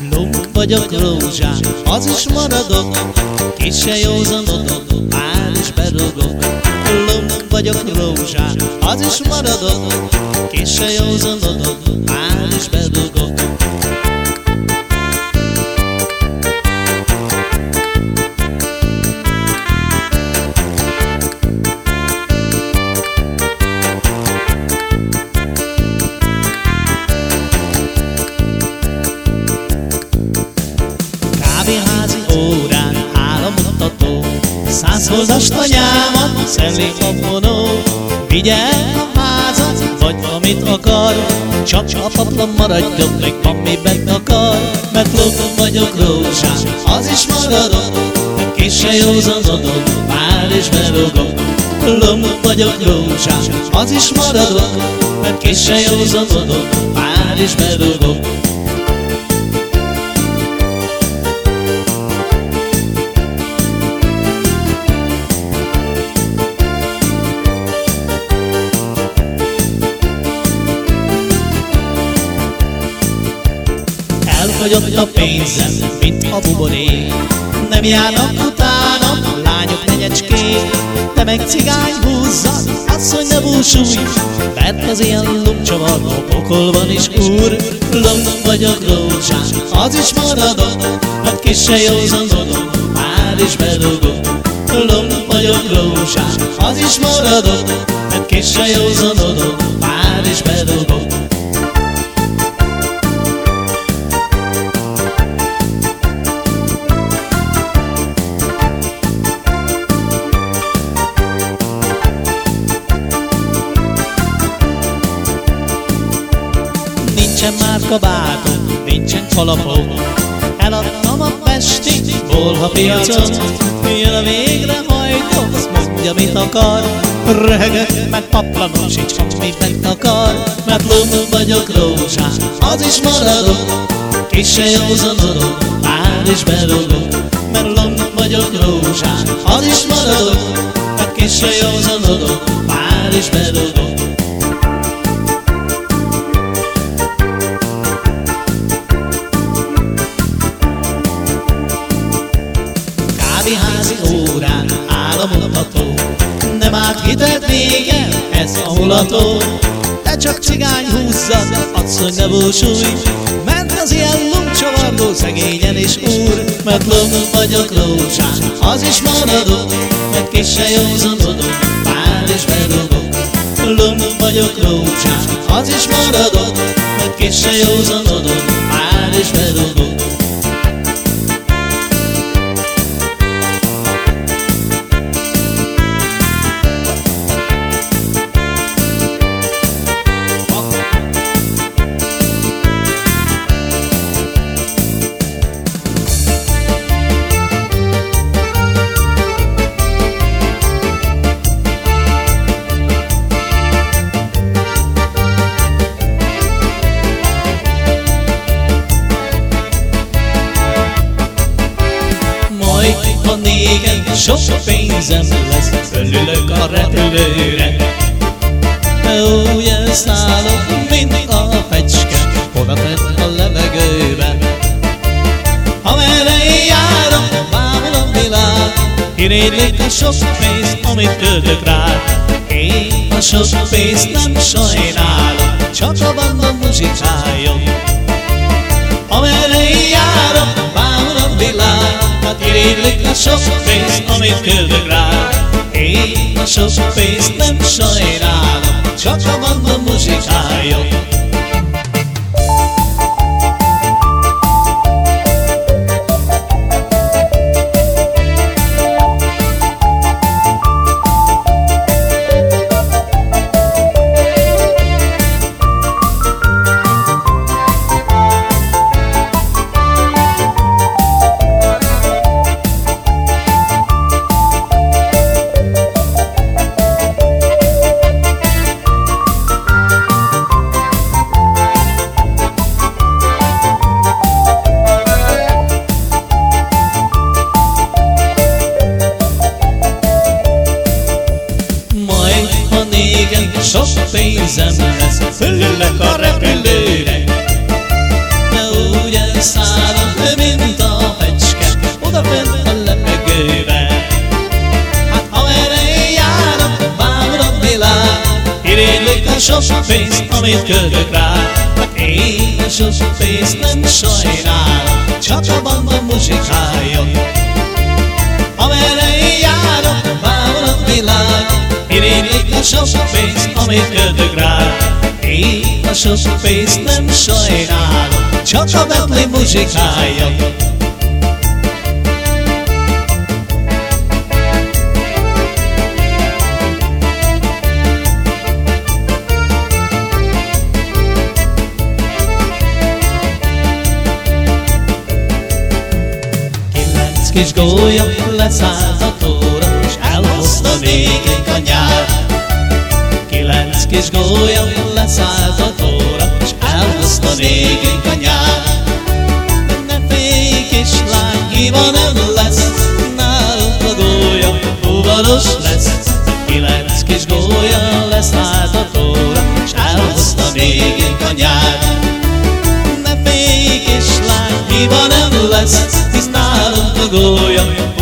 Lomb vagyok rózsám, az is maradok, kis se józanodok, már is berugok. Lomb vagyok rózsám, az is maradok, kis se józanodok, már is berugok. Százholdas tanyámat szelli a vonó Vigye a házat, vagy amit akar. Csak a paplan maradjon, még amiben akar. Mert lókom vagyok rózsám, az is maradok. Kis se józanodom, már is berugok Lomb vagyok rózsám, az is maradok. Mert kis se józanodom, már is berugok a pénzem, mint a buborék Nem járnak utánam, lányok negyecskék Te meg cigány húzzad, asszony ne búsulj Mert az ilyen lumcsavaró pokolban is úr. Lomb vagyok rózsán, az is maradok Mert kis se józanodom, már is berugok Lomb vagyok rózsán, az is maradok Mert kis se józanodom, már is berugok piacon Jön a végrehajtó, azt mondja mit akar? Röhögök meg paplanom, sincs amiben akar? Mert lomb vagyok rózsán, az is maradok Kis se józanodok, már is berugok Mert lomb vagyok rózsán, az is maradok Mert kis se józanodok, már is berugok mulató Te csak cigány húzzad, asszony ne búsulj. Mert az ilyen lumcsavarló szegényen is úr Mert lomb vagyok rózsán, az is maradok Mert kis se józanodok, már is berugok Lomb vagyok rózsán, az is maradok Mert kis se józanodok, már is berugok pénzem lesz, fölülök a repülőre. Úgy elszállok, mint a fecske, oda fent a levegőbe. Amerre én járok, bámul a világ, Irigylik a sok pénzt, amit költök rá. Én a sok pénzt nem sajnálom, csak a banda muzsikáljon. Hát irigylik a sok pénzt, amit költök rá. Én a sok pénzt nem sajnálom, csak a banda muzsikáljon. A sok pénzt, amit költök rá. Én a sok pénzt nem sajnálom Csak a banda muzsikája Amerre én járok, bámul a világ Irénylik a sok pénzt, amit költök rá. Én a sok pénzt nem sajnálom Csak a Bentley muzsikája kis gólya leszállt a tóra, és elhozta végig a nyár. Kilenc kis gólya leszállt a tóra, és elhozta végig a nyár. Ne félj, kislány, hiba nem lesz, nálunk a gólya fuvaros lesz. Kilenc kis gólya leszállt a tóra, és elhozta végig a nyár. Ne félj, kislány, hiba nem lesz, gólya, fuvaros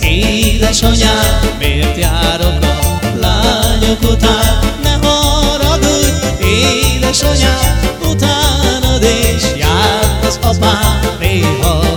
édesanyám, miért járok a lányok után? Ne haragudj, édesanyám, utánad és jár az apám, néha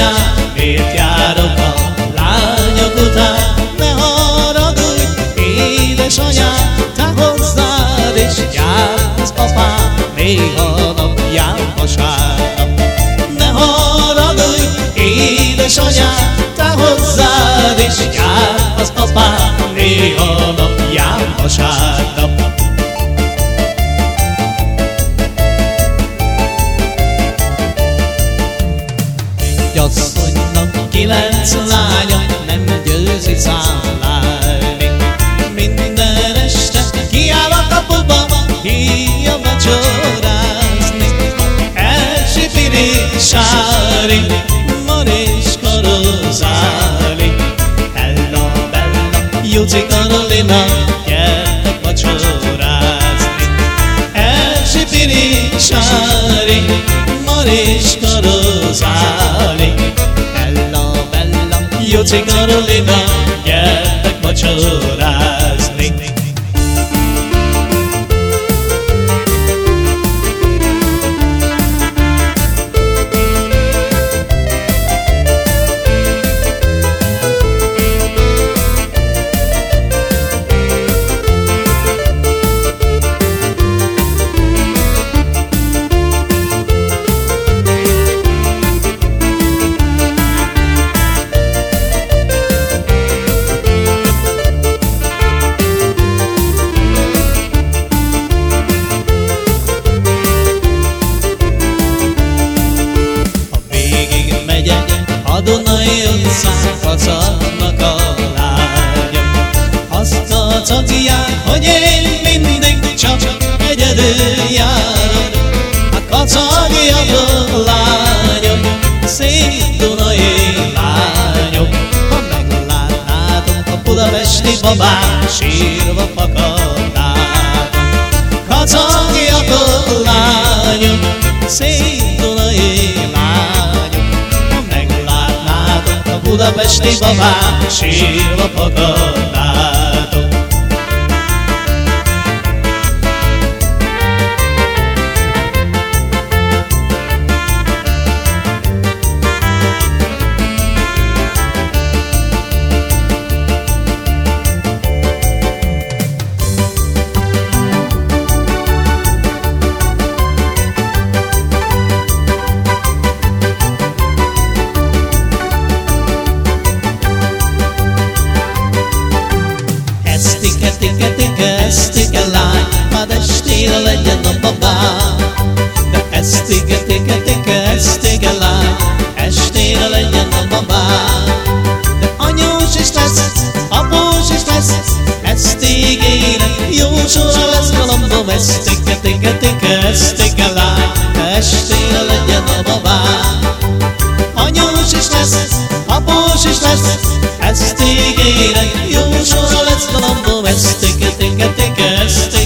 édesanyám, miért járok a lányok után? Kilenc lánya nem győzi szállálni. Minden este kiáll a kapuba, hívja becsorázni. Elsipiri sári, mar és karol Rozáli Bella, Juci Karolina Gyertek vacsorázni Elsi Piri, Sári Mariska Rozáli Juci Karolina Gyertek vacsorázni a lányok, szép Ha meglátnátok a budapesti babát, sírva fakadnátok Kacagják a lányok, szép Dunai budapesti babák sírva fakadnátok. Estére legyen a babám De estére, tige, tige, estére lány Estére legyen a babám De anyós is lesz, após is lesz Estégére jó sora lesz galambom Estére, tica-ticas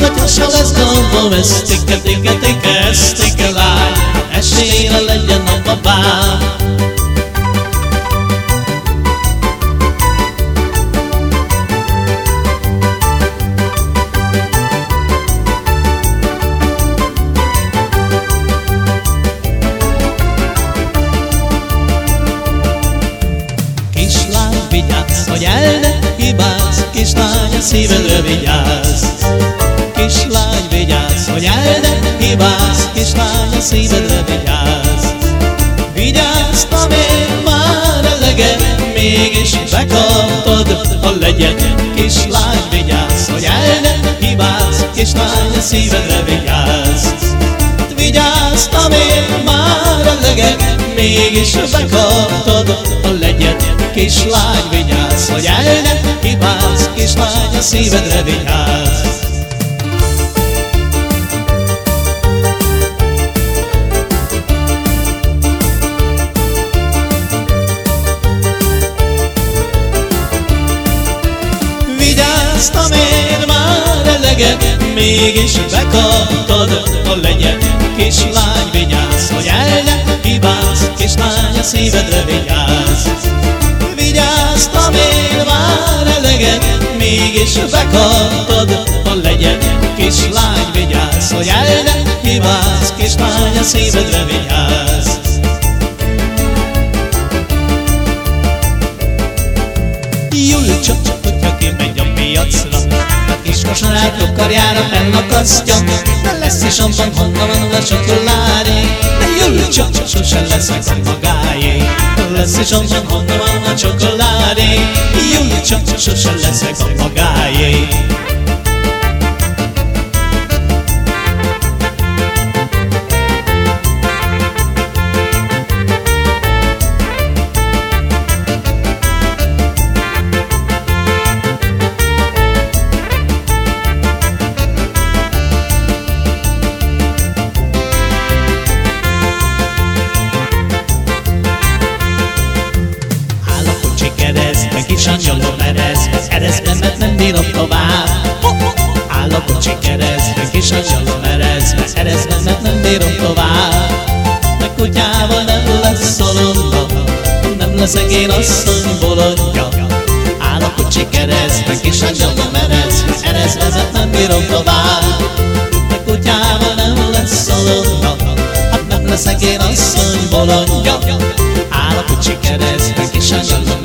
let us shall as go as tick a tick a tick a stick a lie as she a legend of a bar szívedre vigyázz. Vigyázz, amíg már eleged, mégis bekaptad a legyet. Kislány, vigyázz, hogy el ne hibázz, Kislány, szívedre vigyázz. Vigyázz, amíg már eleged, mégis bekaptad a legyet. Kislány, vigyázz, hogy el ne hibázz, Kislány, a szívedre vigyázz. Mégis bekaptad a legyet Kislány vigyázz, hogy el ne hibáz Kislány a szívedre vigyázz Vigyáztam én már eleget Mégis bekaptad a legyet Kislány vigyázz, hogy el ne hibáz Kislány a szívedre vigyázz Julcsa, hogyha kimegy a piacra A kis kosarát karjára fennakasztja De lesz is abban, honnan van a csokoládé. De Julcsa, sose leszek a magáé Lesz is abban, honnan van a csokoládé. Julcsa, sose leszek a magáé Bírom tovább. Áll a kocsi keresztbe, kis angyalom erez Erezbe, mert nem bírom tovább. De kutyával nem lesz szolonda Nem leszek én asszony bolondja. Áll a kocsi keresztbe, kis angyalom erez Erezbe, mert nem bírom tovább. De kutyával nem lesz szolonda Hát nem leszek én asszony bolondja. Áll a kocsi keresztbe, kis angyalom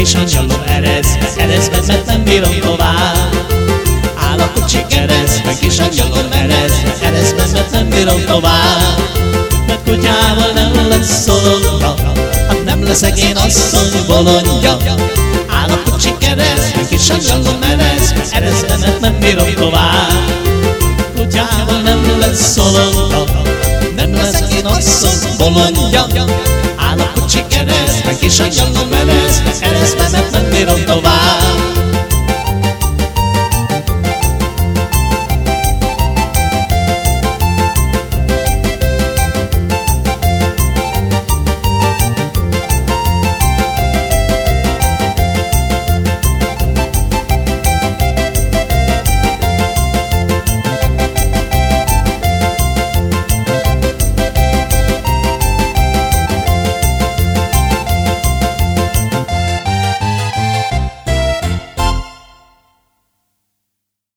keresztbe, kis angyalom erezbe Erezbe, mert nem bírom tovább Áll a kocsi keresztbe, kis angyalom erezbe Erezbe, mert nem bírom tovább Mert kutyával nem lesz szolonda Hát nem leszek én asszony bolondja. Áll a kocsi keresztbe, kis angyalom erezbe Erezbe, mert nem bírom tovább Kutyával nem lesz szolonda Nem leszek én asszony bolondja. Áll a kocsi keresztbe, kis angyalom erezbe